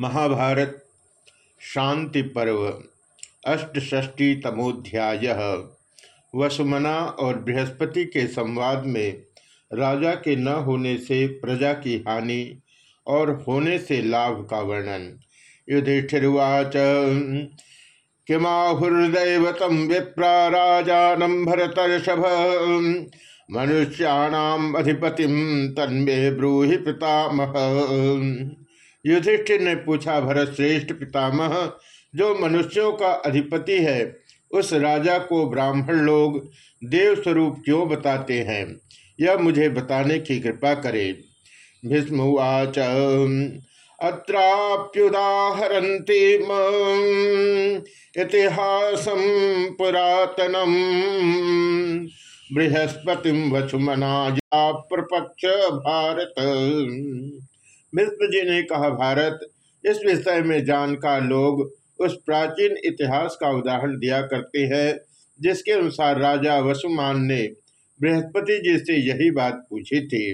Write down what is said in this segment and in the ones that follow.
महाभारत, शांति पर्व अष्टष्टी तमोध्याय, वसुमना और बृहस्पति के संवाद में राजा के न होने से प्रजा की हानि और होने से लाभ का वर्णन। युधिष्ठिर्वाच, किमाहुर्दैवतम विप्रा राजानम भरतर्षभ, मनुष्याणाम अधिपतिम तन्मे ब्रूहि पितामह। युधिष्ठिर ने पूछा भरत श्रेष्ठ पितामह, जो मनुष्यों का अधिपति है, उस राजा को ब्राह्मण लोग देव स्वरूप क्यों बताते हैं? यह मुझे बताने की कृपा करे। भीष्मवाच अत्राप्युदाहरती इतिहास पुरातनम। बृहस्पति वसुमना प्रपक्ष भारत। मिश्र जी ने कहा, भारत, इस विषय में जानकार लोग उस प्राचीन इतिहास का उदाहरण दिया करते हैं, जिसके अनुसार राजा वसुमान ने बृहस्पति जी से यही बात पूछी थी।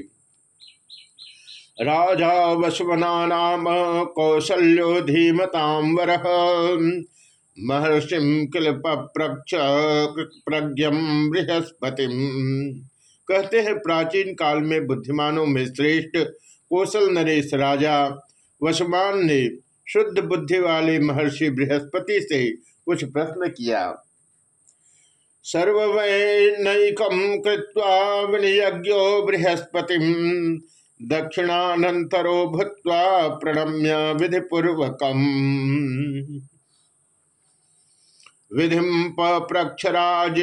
राजा वसुमना नाम कौशल्यो धीमतांबर महर्षि किल प्रक्ष प्रज्ञम बृहस्पति। कहते हैं, प्राचीन काल में बुद्धिमानों में श्रेष्ठ कौशल नरेश राजा वसुमान ने शुद्ध बुद्धि वाले महर्षि बृहस्पति से कुछ प्रश्न किया। सर्वैनकम बृहस्पति दक्षिणानंतरो भूत्वा प्रणम्य विधिपूर्वक विधि पप्रक्षराज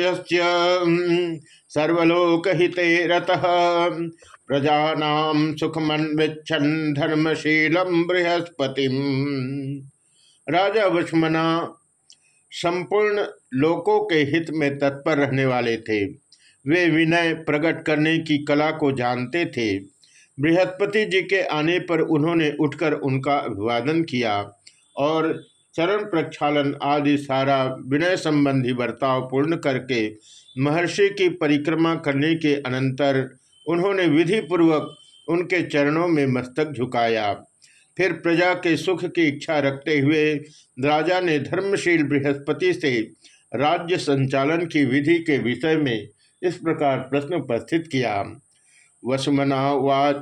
सर्वलोकहिते रतः प्रजानाम सुखमन्विच्छन धर्मशीलम बृहस्पति राजा वसुमना संपूर्ण लोकों के हित में तत्पर रहने वाले थे। वे विनय प्रकट करने की कला को जानते थे। बृहस्पति जी के आने पर उन्होंने उठकर उनका अभिवादन किया और चरण प्रक्षालन आदि सारा विनय संबंधी बर्ताव पूर्ण करके महर्षि की परिक्रमा करने के अनंतर उन्होंने विधि पूर्वक उनके चरणों में मस्तक झुकाया। फिर प्रजा के सुख की इच्छा रखते हुए राजा ने धर्मशील बृहस्पति से राज्य संचालन की विधि के विषय में इस प्रकार प्रश्न उपस्थित किया। वसुमना वाच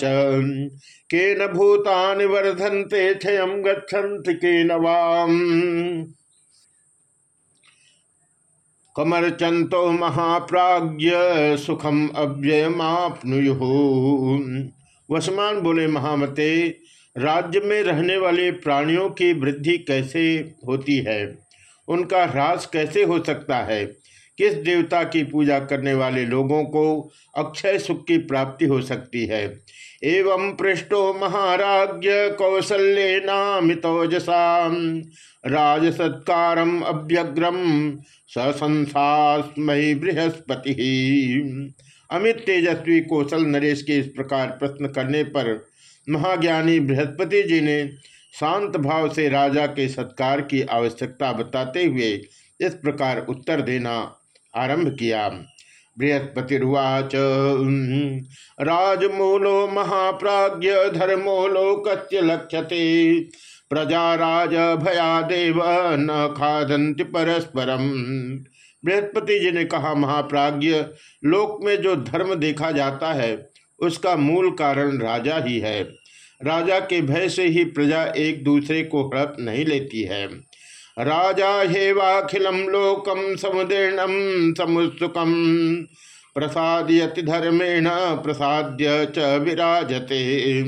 के न भूतान वर्धनते क्षय गच्छन्त के नवाम कमरचंतो महाप्राज्य सुखम अव्ययमापनुयु। वसमान बोले, महामते, राज्य में रहने वाले प्राणियों की वृद्धि कैसे होती है? उनका ह्रास कैसे हो सकता है? किस देवता की पूजा करने वाले लोगों को अक्षय सुख की प्राप्ति हो सकती है? एवं पृष्ठो महाराज्य कौशल्य राज सत्कारम अभ्यग्रम ससंसास्मयी बृहस्पति। अमित तेजस्वी कौशल नरेश के इस प्रकार प्रश्न करने पर महाज्ञानी बृहस्पति जी ने शांत भाव से राजा के सत्कार की आवश्यकता बताते हुए इस प्रकार उत्तर देना आरंभ किया। बृहस्पतिर्वाच। राजमूलो महाप्राज्य धर्मो लोकस्य लक्ष्यते? प्रजा राज भया देव न खादंति परस्परम। बृहस्पति जी ने कहा महाप्राज्य लोक में जो धर्म देखा जाता है, उसका मूल कारण राजा ही है। राजा के भय से ही प्रजा एक दूसरे को हड़प नहीं लेती है। राजा हेवाखिलम लोकम समुदीर्णम समुत्सुकम प्रसादयति धर्मेण, प्रसाद्य च विराजते।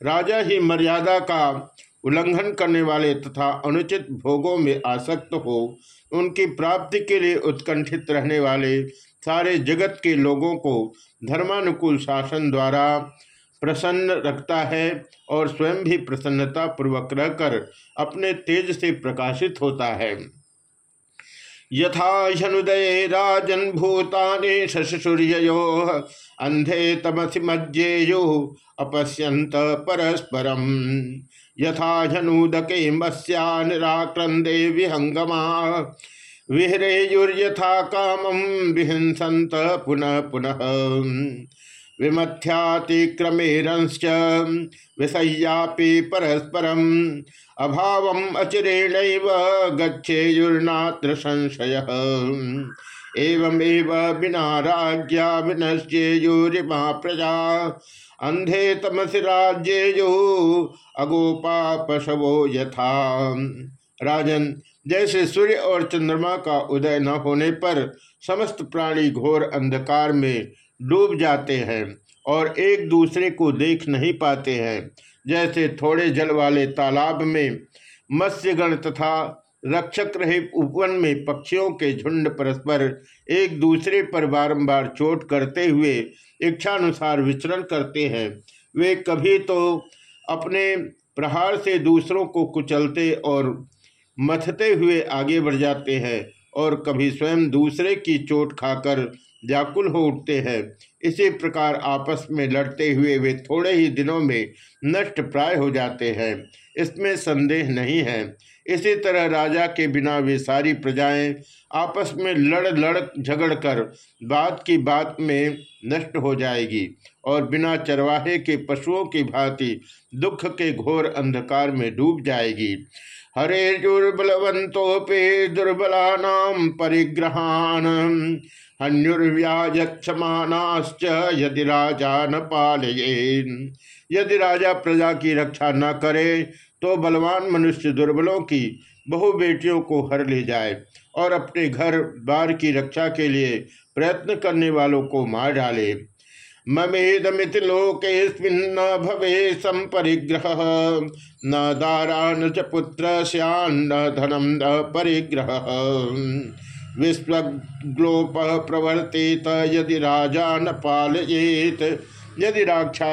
राजा ही मर्यादा का उल्लंघन करने वाले तथा अनुचित भोगों में आसक्त हो, उनकी प्राप्ति के लिए उत्कंठित रहने वाले सारे जगत के लोगों को धर्मानुकूल शासन द्वारा प्रसन्न रखता है और स्वयं भी प्रसन्नता पूर्वक रहकर अपने तेज से प्रकाशित होता है। यथा हनुदय राजन भूताने शशुर्यो अंधे तमसि मज्जेयो अपश्यंत परस्परम। यथा झनूदके मत्स्या निराक्रंदे विहंगमा विहरेयुर्यथा कामम विहिंसंत पुनः पुनः। विमथ्यातिक्रमेरंश्च विषय्यापि परस्परम अभाव अचिरेण गच्छेयुर्नात्र संशय एवमेव बिना राज्ञा विनश्चेयुरिमा प्रजा। अंधे तमसि राज्येयु अगोपा पशवो यथा। राजन जैसे सूर्य और चंद्रमा का उदय न होने पर समस्त प्राणी घोर अंधकार में डूब जाते हैं और एक दूसरे को देख नहीं पाते हैं। जैसे थोड़े जल वाले तालाब में मत्स्यगण तथा रक्षक रहे उपवन में पक्षियों के झुंड परस्पर एक दूसरे पर बारंबार चोट करते हुए इच्छानुसार विचरण करते हैं। वे कभी तो अपने प्रहार से दूसरों को कुचलते और मथते हुए आगे बढ़ जाते हैं। और कभी स्वयं दूसरे की चोट खाकर व्याकुल हो उठते हैं। इसी प्रकार आपस में लड़ते हुए वे थोड़े ही दिनों में नष्ट प्राय हो जाते हैं। इसमें संदेह नहीं है। इसी तरह राजा के बिना वे सारी प्रजाएँ आपस में लड़ लड़ झगड़ कर बात की बात में नष्ट हो जाएगी और बिना चरवाहे के पशुओं की भांति दुख के घोर अंधकार में डूब जाएगी। हरे दुर्बलवंतोपे दुर्बला परिग्रहान। हन्युर्व्याजक्षमानाश्च यदि राजा न पालये यदि राजा प्रजा की रक्षा न करे तो बलवान मनुष्य दुर्बलों की बहु बेटियों को हर ले जाए और अपने घर, बार की रक्षा के लिए प्रयत्न करने वालों को मार डाले। ममेदमित लोकेस्मिन्न भवे संपरिग्रह न दारा न च पुत्र स्यान्न धनम न परिग्रह। विश्वग्लोप प्रवर्तित यदि राजा न पालयेत, यदि रक्षा,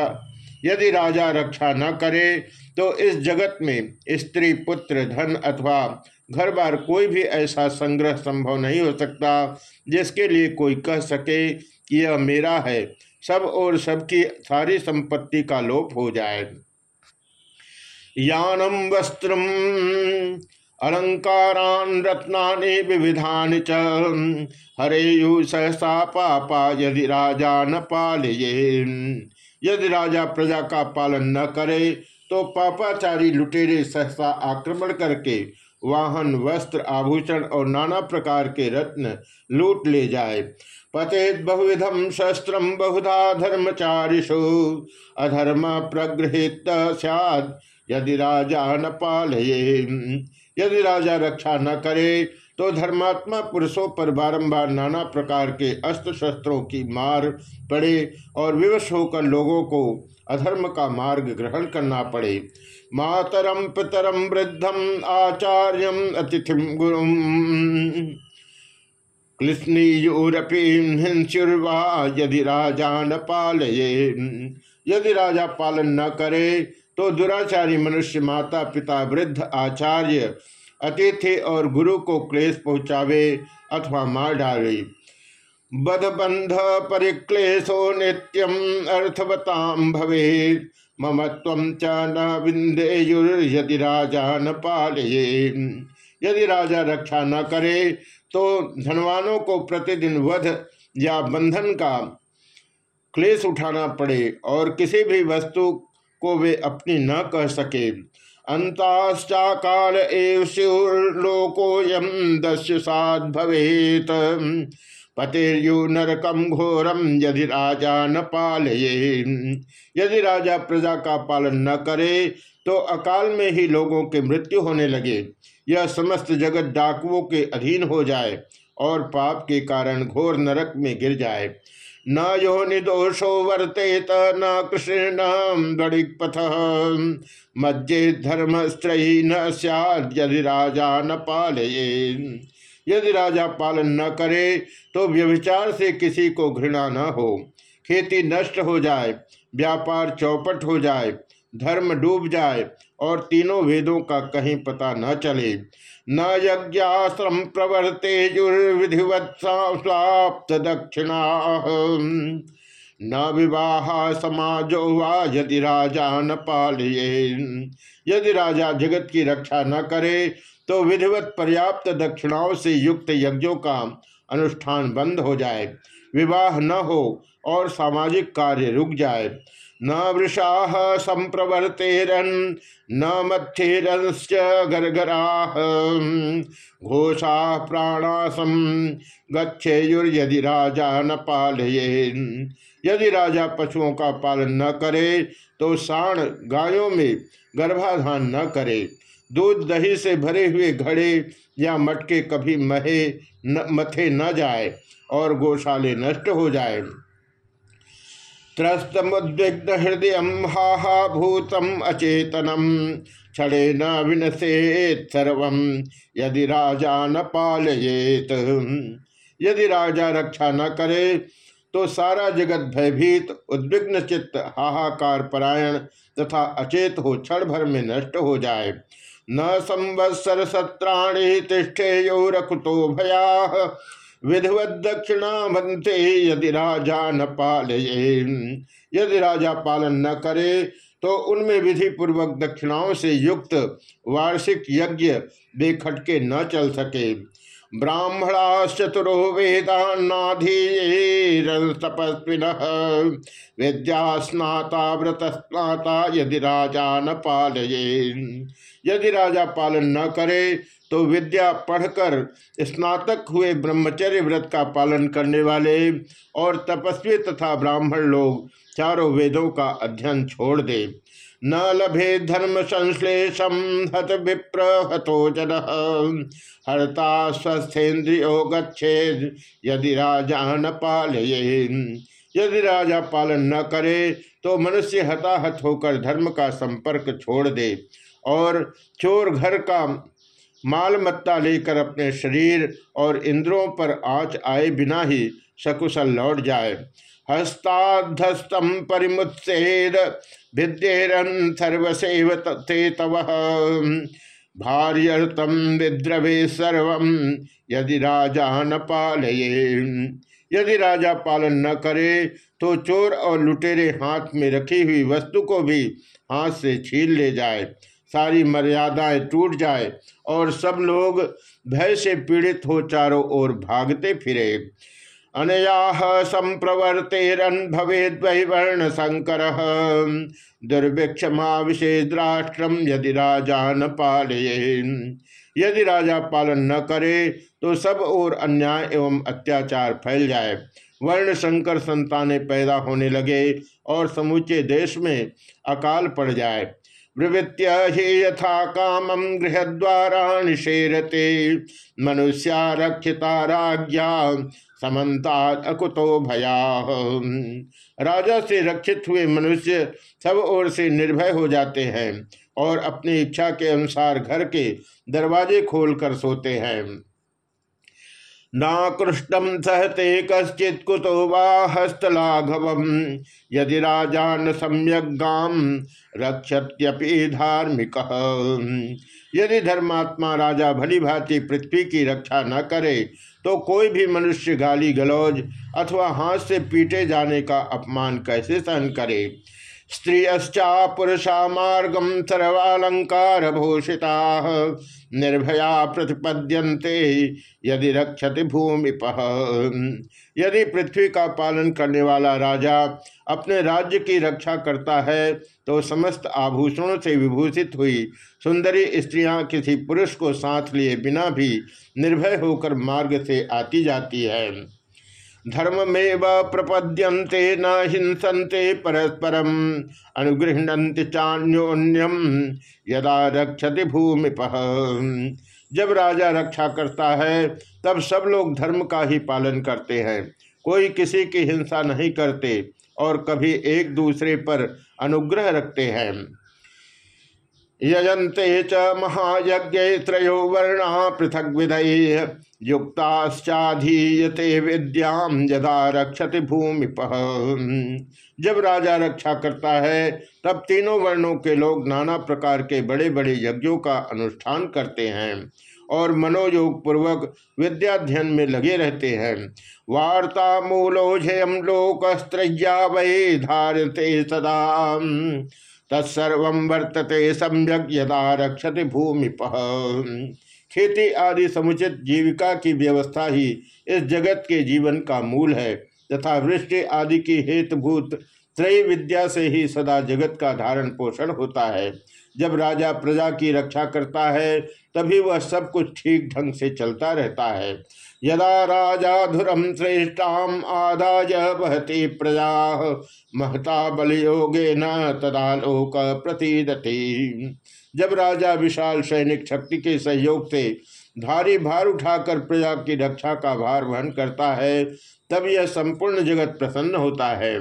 यदि राजा रक्षा न करे तो इस जगत में स्त्री, पुत्र, धन अथवा घर बार कोई भी ऐसा संग्रह संभव नहीं हो सकता, जिसके लिए कोई कह सके कि यह मेरा है सब और सबकी सारी संपत्ति का लोप हो जाए। यानम वस्त्रम, अलंकारान रत्नानि विविधानि च, हरेयु सहसा पापा यदि राजा न पालये। यदि राजा प्रजा का पालन न करे तो पापाचारी लुटेरे सहसा आक्रमण करके वाहन, वस्त्र, आभूषण और नाना प्रकार के रत्न लूट ले जाए। पतेत बहुविधम शस्त्र बहुधा धर्मचारिषु। अधर्म प्रगृहित सद यदि राजा न पालये। यदि राजा रक्षा न करे तो धर्मात्मा पुरुषों पर बारंबार नाना प्रकार के अस्त्र शस्त्रों की मार पड़े और विवश होकर लोगों को अधर्म का मार्ग ग्रहण करना पड़े। मातरम पितरम वृद्धम आचार्यम अतिथिम गुरु। क्लिस्नीयूरपी हिंसुर्वा, यदि राजा न पालये। यदि राजा पालन न करे तो दुराचारी मनुष्य माता, पिता, वृद्ध, आचार्य, अतिथि और गुरु को क्लेश पहुँचावे अथवा मार डाले। बध बदबंध परिक्लेशो नित्यम अर्थवताम भवे ममत्व च न विंदेयुर्यदि राजा न पालये। यदि राजा रक्षा न करे तो धनवानों को प्रतिदिन वध या बंधन का क्लेश उठाना पड़े और किसी भी वस्तु को वे अपनी न कह सके। अंताश्चाकाल एव शिवलोकोयम दस्य साध भवेत पतिर्यु नरकम घोरम यदि राजा न पालये। यदि राजा प्रजा का पालन न करे तो अकाल में ही लोगों के मृत्यु होने लगे। यह समस्त जगत डाकुओं के अधीन हो जाए और पाप के कारण घोर नरक में गिर जाए। न यो निदोषो वर्तेत, न कृष्ण पथ मज्जे धर्म स्त्री न सदि राजा न पालये। यदि राजा पालन न करे तो व्यभिचार से किसी को घृणा न हो। खेती नष्ट हो जाए, व्यापार चौपट हो जाए, धर्म डूब जाए, और तीनों वेदों का कहीं पता न चले। न यज्ञाश्रम प्रवर्तेजुर्विधिवत्प्त दक्षिणा। न विवाह समाजो वा यदि राजा न पालिए यदि राजा जगत की रक्षा न करे तो विधिवत पर्याप्त दक्षिणाओं से युक्त यज्ञों का अनुष्ठान बंद हो जाए, विवाह न हो और सामाजिक कार्य रुक जाए। न वृषा संप्रवर्तेरन, न मध्येरश्च गरगरा। घोषा प्राणासम गच्छेयुर्यदि राजा न पालये यदि राजा पशुओं का पालन न करे तो साण गायों में गर्भाधान न करे। दूध दही से भरे हुए घड़े या मटके कभी महे न, मथे न जाए और गौशाले नष्ट हो जाए। त्रस्तमुद्विग्न हृदय हा भूतम अचेतनम क्षणे न विनसेत सर्व यदि राजा न पालयेत। यदि राजा रक्षा न करे तो सारा जगत भयभीत उद्विग्न चित्त हाहाकार परायण तथा अचेत हो क्षण भर में नष्ट हो जाए। न संवत्सर सत्राणी तिष्ठे यो भया। विधिवत दक्षिणा बनते यदि राजा न पाले यदि राजा पालन न करे तो उनमें विधि पूर्वक दक्षिणाओं से युक्त वार्षिक यज्ञ बेखटके न चल सके। ब्राह्मणाश्चतुरो वेदान्नाधीरतपस्विन विद्या स्नाता व्रत स्नाता यदि राजा न पालये। यदि राजा पालन न करे तो विद्या पढ़कर स्नातक हुए ब्रह्मचर्य व्रत का पालन करने वाले और तपस्वी तथा ब्राह्मण लोग चारों वेदों का अध्ययन छोड़ दे। न लभे धर्म संश्लेषम हत विप्र, हतो जन हरता स्वस्थेन्द्रियो गच्छेद, यदि राजा न पालये। यदि राजा पालन न करे तो मनुष्य हताहत होकर धर्म का संपर्क छोड़ दे और चोर घर का मालमत्ता लेकर अपने शरीर और इंद्रों पर आँच आए बिना ही सकुशल लौट जाए। हस्ताधस्तम परिमुत्सेद विद्येरन सर्वसेव ते तव। भार्यतम विद्रवे सर्व, यदि राजा न पालये। यदि राजा पालन न करे तो चोर और लुटेरे हाथ में रखी हुई वस्तु को भी हाथ से छीन ले जाए। सारी मर्यादाएँ टूट जाए और सब लोग भय से पीड़ित हो चारों ओर भागते फिरे। अनया संप्रवर्तेरन भवेद वर्ण संकर दुर्भिक्षमा विषेद्राष्ट्रम यदि राजा न पालये। यदि राजा पालन न करे तो सब और अन्याय एवं अत्याचार फैल जाए। वर्ण संकर संतानें पैदा होने लगे और समूचे देश में अकाल पड़ जाए। प्रवृत्य ही यथा कामम गृह द्वारा निषेरते। मनुष्या रक्षिता राज्ञा समन्ता अकुतो भया। राजा से रक्षित हुए मनुष्य सब ओर से निर्भय हो जाते हैं और अपनी इच्छा के अनुसार घर के दरवाजे खोलकर सोते हैं। नाकृष्टम सहते कश्चित कुतो वा हस्तलाघव यदि राजान सम्यगाम रक्षत्यपि धार्मिक। यदि धर्मात्मा राजा भली भांति पृथ्वी की रक्षा न करे तो कोई भी मनुष्य गाली गलौज अथवा हाथ से पीटे जाने का अपमान कैसे सहन करे? स्त्रियश्चा पुरुषा मार्गम सर्वालंकार भूषिता। निर्भया प्रतिपद्यन्ते यदि रक्षति भूमिप। यदि पृथ्वी का पालन करने वाला राजा अपने राज्य की रक्षा करता है तो समस्त आभूषणों से विभूषित हुई सुंदरी स्त्रियाँ किसी पुरुष को साथ लिए बिना भी निर्भय होकर मार्ग से आती जाती है। धर्ममेव प्रपद्यन्ते न हिंसन्ते परस्परम अनुगृहणन्ति चान्योन्यम यदा रक्षति भूमिप। जब राजा रक्षा करता है, तब सब लोग धर्म का ही पालन करते हैं। कोई किसी की हिंसा नहीं करते और कभी एक दूसरे पर अनुग्रह रखते हैं। यजंते च महायज्ञ त्रयो वर्णा पृथक विधय युक्ताश्चाधीयते विद्याम यदा रक्षति भूमि जब राजा रक्षा करता है, तब तीनों वर्णों के लोग नाना प्रकार के बड़े बड़े यज्ञों का अनुष्ठान करते हैं और मनोयोग पूर्वक विद्याध्ययन में लगे रहते हैं। वार्ता मूलोजयम लोकस्त्रज्ञा वै धारते सदा। तत्सर्व वर्तते सम्यक यदा रक्षति भूमि खेती आदि समुचित जीविका की व्यवस्था ही इस जगत के जीवन का मूल है, तथा वृष्टि आदि की हेतुभूत त्रय विद्या से ही सदा जगत का धारण पोषण होता है। जब राजा प्रजा की रक्षा करता है, तभी वह सब कुछ ठीक ढंग से चलता रहता है। यदा राजा धुरम श्रेष्ठाम आदाय बहती प्रजा, महता बलयोगे न तदा लोक प्रतिदति। जब राजा विशाल सैनिक शक्ति के सहयोग से भारी भार उठाकर प्रजा की रक्षा का भार वहन करता है, तब यह संपूर्ण जगत प्रसन्न होता है।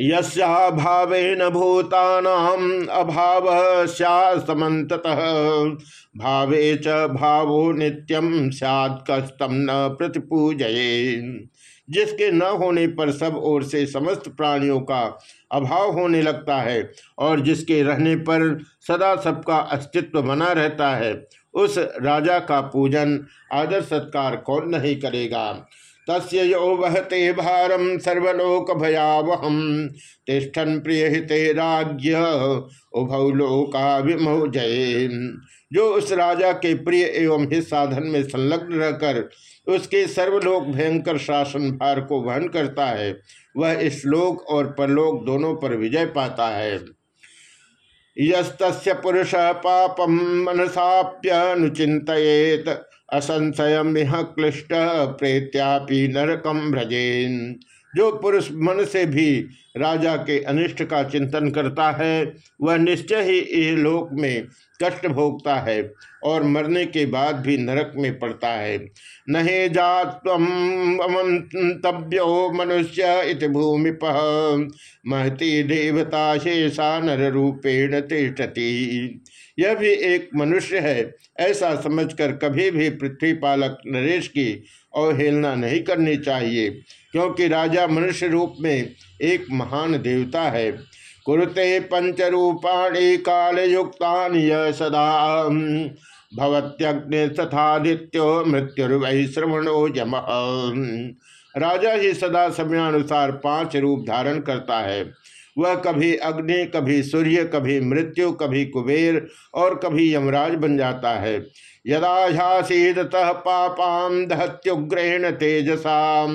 यस्याभावेन भूतानाम अभाव समत भावे च भावो नित्यम सैद कस्तम न प्रतिपूजये जिसके न होने पर सब ओर से समस्त प्राणियों का अभाव होने लगता है और जिसके रहने पर सदा सबका अस्तित्व बना रहता है, उस राजा का पूजन आदर सत्कार कौन नहीं करेगा। तस्य यो वहते भारम सर्वलोक भयावहम तिष्ठन प्रिय हिते राज्य उभौ विमोजय जो उस राजा के प्रिय एवं हित साधन में संलग्न रहकर उसके सर्वलोक भयंकर शासन भार को वहन करता है वह इस लोक और परलोक दोनों पर विजय पाता है। यस्त पुरुष पापम मनसाप्यनुचित असंशय क्लिष्ट प्रेत्यापि नरकम भ्रजेन जो पुरुष मन से भी राजा के अनिष्ट का चिंतन करता है, वह निश्चय ही इस लोक में कष्ट भोगता है और मरने के बाद भी नरक में पड़ता है। नहे जातव्यो मनुष्य इत भूमिप। महती देवता शेषा नर रूपेण तिष्ठती। यह भी एक मनुष्य है, ऐसा समझकर कभी भी पृथ्वी पालक नरेश की अवहेलना नहीं करनी चाहिए, क्योंकि राजा मनुष्य रूप में एक महान देवता है। कुरुते पंचरूपाणी काल युक्ता सदा। भवत्यग्नि तथादित्यो मृत्युर्वै श्रवणो यम। राजा ही सदा समयानुसार पाँच रूप धारण करता है। वह कभी अग्नि, कभी सूर्य, कभी मृत्यु, कभी कुबेर और कभी यमराज बन जाता है। यदा यदासीदतः पापाम दहत्युग्रहण तेजसा।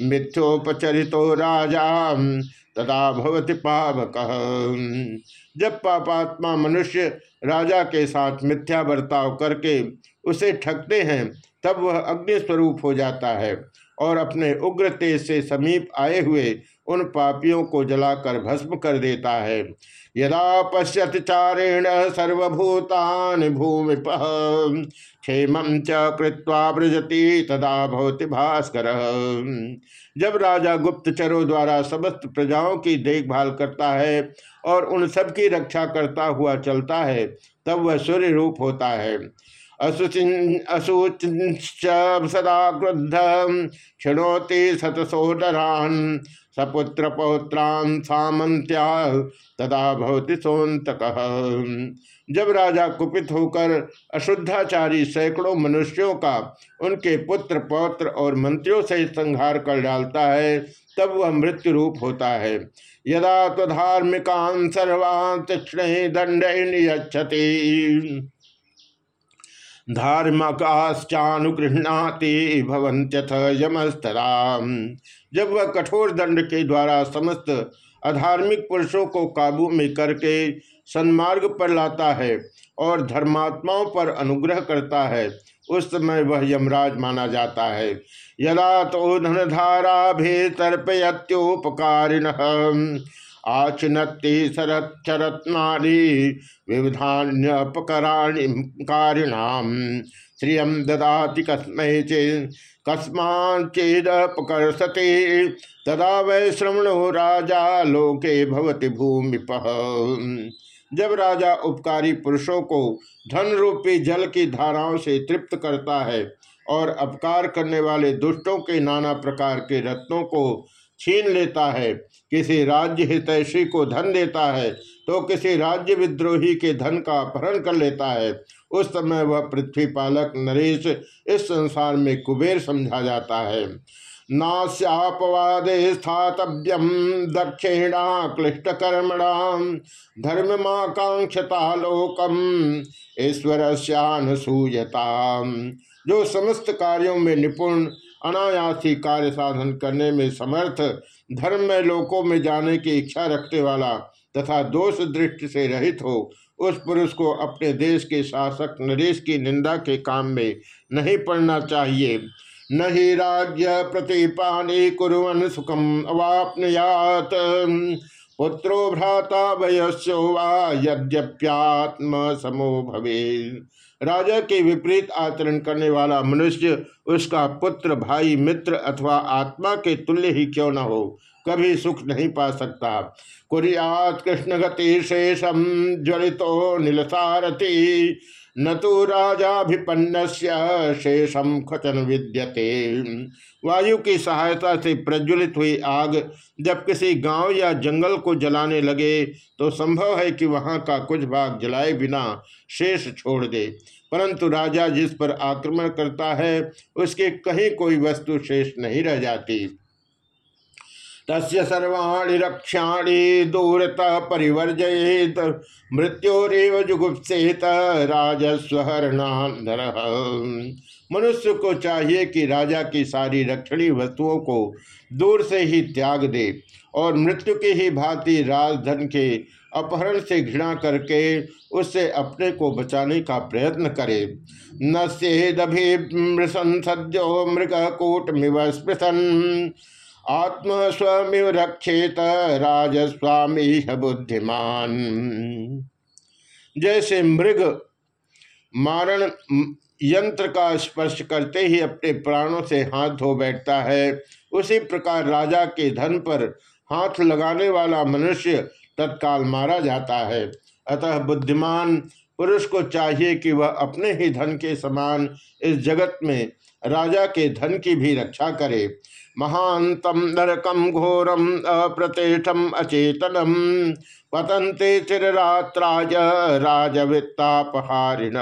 मिथ्योपचरितो राजा। तदा भवति पावक। जब पापात्मा मनुष्य राजा के साथ मिथ्या बर्ताव करके उसे ठगते हैं, तब वह अग्नि स्वरूप हो जाता है और अपने उग्र तेज से समीप आए हुए उन पापियों को जलाकर भस्म कर देता है। यदा पश्यत चारेण सर्वभूतान भूमि क्षेम च कृत्वा तदा भवति भास्कर। जब राजा गुप्तचरों द्वारा समस्त प्रजाओं की देखभाल करता है और उन सब की रक्षा करता हुआ चलता है, तब वह सूर्य रूप होता है। अशुच सदा क्रुद्ध, क्षणोति शतसोदरान सपुत्र पौत्रान सामंत्या तदा भवति सोन्तक जब राजा कुपित होकर अशुद्धाचारी सैकड़ों मनुष्यों का उनके पुत्र, पौत्र और मंत्रियों से संहार कर डालता है, तब वह मृत्यु रूप होता है। यदा तो धार्मिकान सर्वान तीक्षण दंड धार्मिकाश्चानुगृहणाति भवंत्यथ यमस्तरा जब वह कठोर दंड के द्वारा समस्त अधार्मिक पुरुषों को काबू में करके सन्मार्ग पर लाता है और धर्मात्माओं पर अनुग्रह करता है, उस समय वह यमराज माना जाता है। यदा तो धनधारा भी तर्पयोपकारिण आचनत्ति शरत चरत्नारी विविधान्यपकराणि कारिणाम श्रियम ददाति कस्मै कस्माचेदपकर्षते तदा वै श्रवणो राजा लोके भवति भूमिप। जब राजा उपकारी पुरुषों को धन रूपी जल की धाराओं से तृप्त करता है और अपकार करने वाले दुष्टों के नाना प्रकार के रत्नों को छीन लेता है, किसी राज्य हितैषी को धन देता है तो किसी राज्य विद्रोही के धन का अपहरण कर लेता है। उस समय वह पृथ्वी पालक नरेश इस संसार में कुबेर समझा जाता है। नास्यापवादे स्थातव्यम दक्षिणा क्लिष्ट कर्मणा धर्ममाकांक्षता लोकम ईश्वर सूयता जो समस्त कार्यों में निपुण, अनायासी कार्य साधन करने में समर्थ, धर्म में लोकों में जाने की इच्छा रखने वाला तथा दोष दृष्टि से रहित हो, उस पुरुष को अपने देश के शासक नरेश की निंदा के काम में नहीं पड़ना चाहिए। न ही राज्य प्रतिपाने कुरन सुखम अवापनयात। पुत्रो भ्राता वयस्ो वा यद्यप्यात्म समो भवे राजा के विपरीत आचरण करने वाला मनुष्य, उसका पुत्र, भाई, मित्र अथवा आत्मा के तुल्य ही क्यों न हो? कभी सुख नहीं पा सकता। कुरियात कृष्ण गति शेषम ज्वलितो नीलसारथी। न तो राजाभिपन्न शेषम खचन विद्यते। वायु की सहायता से प्रज्वलित हुई आग जब किसी गाँव या जंगल को जलाने लगे तो संभव है कि वहाँ का कुछ भाग जलाए बिना शेष छोड़ दे। परंतु राजा जिस पर आक्रमण करता है, उसके कहीं कोई वस्तु शेष नहीं रह जाती। तस्य सर्वाणी रक्षाणी दूरतः परिवर्जयेत। मृत्योरेव जुगुप्सेत राजस्वहरणाधर मनुष्य को चाहिए कि राजा की सारी रक्षणी वस्तुओं को दूर से ही त्याग दे और मृत्यु की ही भांति राजधन के अपहरण से घृणा करके उससे अपने को बचाने का प्रयत्न करे। न सेदभिमृशन सद्यो मृग कूट मिव स्पृशन। आत्म स्वमिव रक्षेत राजस्वामी बुद्धिमान। जैसे मृग मारण यंत्र का स्पर्श करते ही अपने प्राणों से हाथ धो बैठता है, उसी प्रकार राजा के धन पर हाथ लगाने वाला मनुष्य तत्काल मारा जाता है। अतः बुद्धिमान पुरुष को चाहिए कि वह अपने ही धन के समान इस जगत में राजा के धन की भी रक्षा करे। महांतम नरकम घोरम अप्रतिष्ठम अचेतनम पतंते चिररात्राज राजवित्तापहारिण।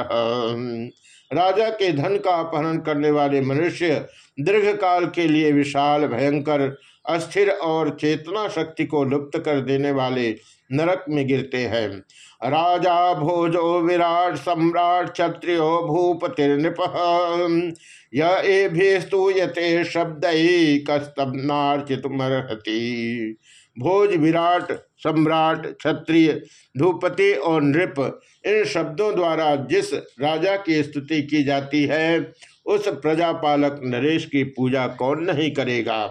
राजा के धन का अपहरण करने वाले मनुष्य दीर्घ काल के लिए विशाल, भयंकर, अस्थिर और चेतना शक्ति को लुप्त कर देने वाले नरक में गिरते हैं। राजा भोजो विराट सम्राट क्षत्रियो भूपतिर भूपतिर्नृप येस्तूयते शब्द कस्तनार्चितमर्हति भोज विराट, सम्राट, क्षत्रिय धूपति और नृप, इन शब्दों द्वारा जिस राजा की स्तुति की जाती है, उस प्रजापालक नरेश की पूजा कौन नहीं करेगा?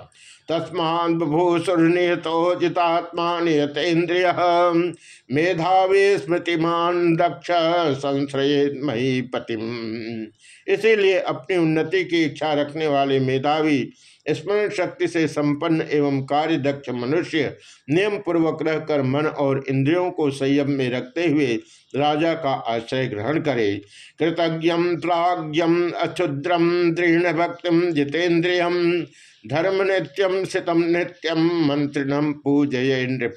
तस्मान बभूसुर्निहतो जितात्मा नियत इंद्रिय मेधावी स्मृतिमान दक्ष संश्रय मही पतिम। इसीलिए अपनी उन्नति की इच्छा रखने वाले मेधावी स्मरण शक्ति से संपन्न एवं कार्य दक्ष मनुष्य नियम पूर्वक रहकर मन और इंद्रियों को संयम में रखते हुए राजा का आश्रय ग्रहण करे। कृतज्ञ प्राज्ञम अक्षुद्रम दृढ़ भक्तिम जितेन्द्रियम धर्म नित्यम सितम नित्यम मंत्रिणम पूजय नृप।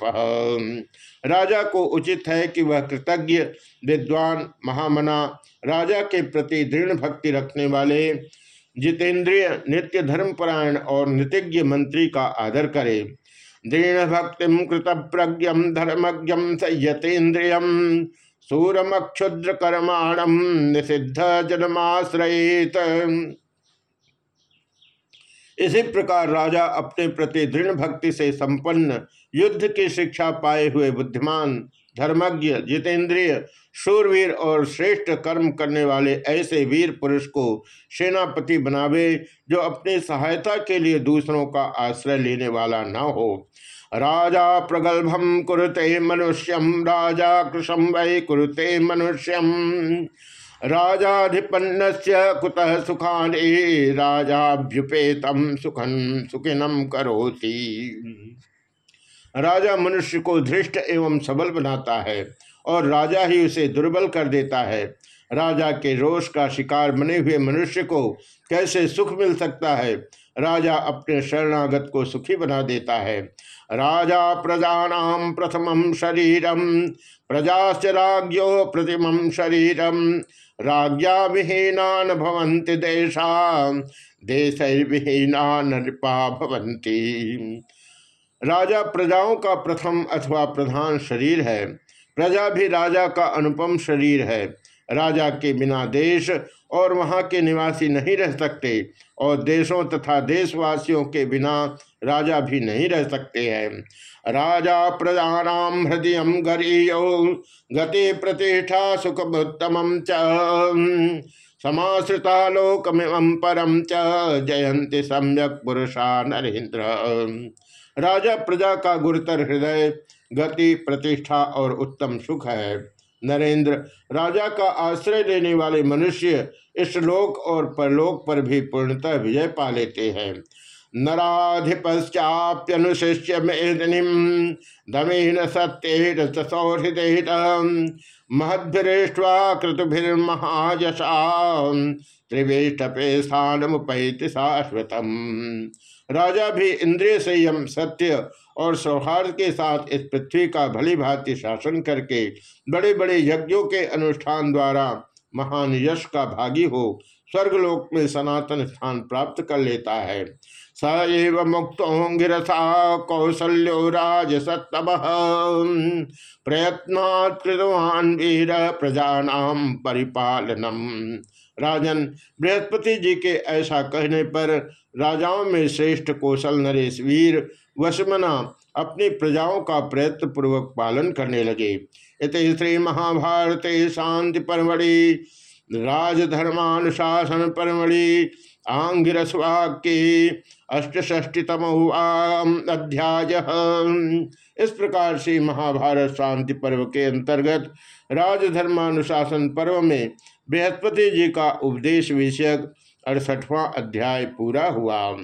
राजा को उचित है कि वह कृतज्ञ, विद्वान, महामना, राजा के प्रति दृढ़ भक्ति रखने वाले जितेंद्रिय, नित्य धर्मपरायण और नितिज्ञ मंत्री का आदर करे। दृढ़ भक्ति कृत प्रज्ञम धर्मज्ञम संयतेन्द्रियम सूरमक्षुद्र कर्माणम निषिद्ध जन्माश्रयित। इसी प्रकार राजा अपने प्रति दृढ़ भक्ति से संपन्न, युद्ध की शिक्षा पाए हुए बुद्धिमान धर्मज्ञ, जितेंद्रिय, शूरवीर और श्रेष्ठ कर्म करने वाले ऐसे वीर पुरुष को सेनापति बनावे जो अपनी सहायता के लिए दूसरों का आश्रय लेने वाला न हो। राजा प्रगल्भम कुरुते मनुष्यम राजा कृषम वै कुरुते मनुष्यम राजाधिपन्न कुतः सुखाने राजाभ्युपेतम सुखन सुखिनम करोति। राजा मनुष्य को धृष्ट एवं सबल बनाता है और राजा ही उसे दुर्बल कर देता है। राजा के रोष का शिकार बने हुए मनुष्य को कैसे सुख मिल सकता है? राजा अपने शरणागत को सुखी बना देता है। राजा प्रजानाम प्रथम शरीरम प्रजाश्च राज्यो प्रतिम शरीरम राज्ञा विहीनान भवंति देशा देश विहीना नृपा भवंती राजा प्रजाओं का प्रथम अथवा प्रधान शरीर है। प्रजा भी राजा का अनुपम शरीर है। राजा के बिना देश और वहाँ के निवासी नहीं रह सकते और देशों तथा देशवासियों के बिना राजा भी नहीं रह सकते हैं। राजा प्रजानाम हृदय गरीयो, गति प्रतिष्ठा सुखमुत्तम च। समाश्रिता लोकमिम परम च जयंती सम्यक पुरुषा नरेन्द्र। राजा प्रजा का गुरुतर हृदय, गति, प्रतिष्ठा और उत्तम सुख है। नरेंद्र, राजा का आश्रय लेने वाले मनुष्य इस लोक और परलोक पर भी पूर्णतः विजय पा लेते हैं। नराधिपश्चाप्यनुशिष्य मेदिनीम दमेन सत्य सौहृदय महद्भिरेष्ट्वा क्रतुभिर्महायशा त्रिवेष्टपे स्थानमुपैति शाश्वतम। राजा भी इंद्रिय संयम, सत्य और सौहार्द के साथ इस पृथ्वी का भली भांति शासन करके बड़े बड़े यज्ञों के अनुष्ठान द्वारा महान यश का भागी हो, स्वर्गलोक में सनातन स्थान प्राप्त कर लेता है। स एव मुक्त गिरसा कौशल्यो राज सत्तम प्रयत्न वीर प्रजानाम परिपालनम। राजन, बृहस्पति जी के ऐसा कहने पर राजाओं में श्रेष्ठ कौशल नरेश वीर वसमना अपनी प्रजाओं का प्रयत्न पूर्वक पालन करने लगे। इत श्री महाभारत शांति परमढ़ि, राजधर्मानुशासन परमढ़ि, आंगिरसवाक्य अष्टष्टितम अध्याय। इस प्रकार से महाभारत शांति पर्व के अंतर्गत राजधर्मानुशासन पर्व में बृहस्पति जी का उपदेश विषयक अड़सठवां अध्याय पूरा हुआ।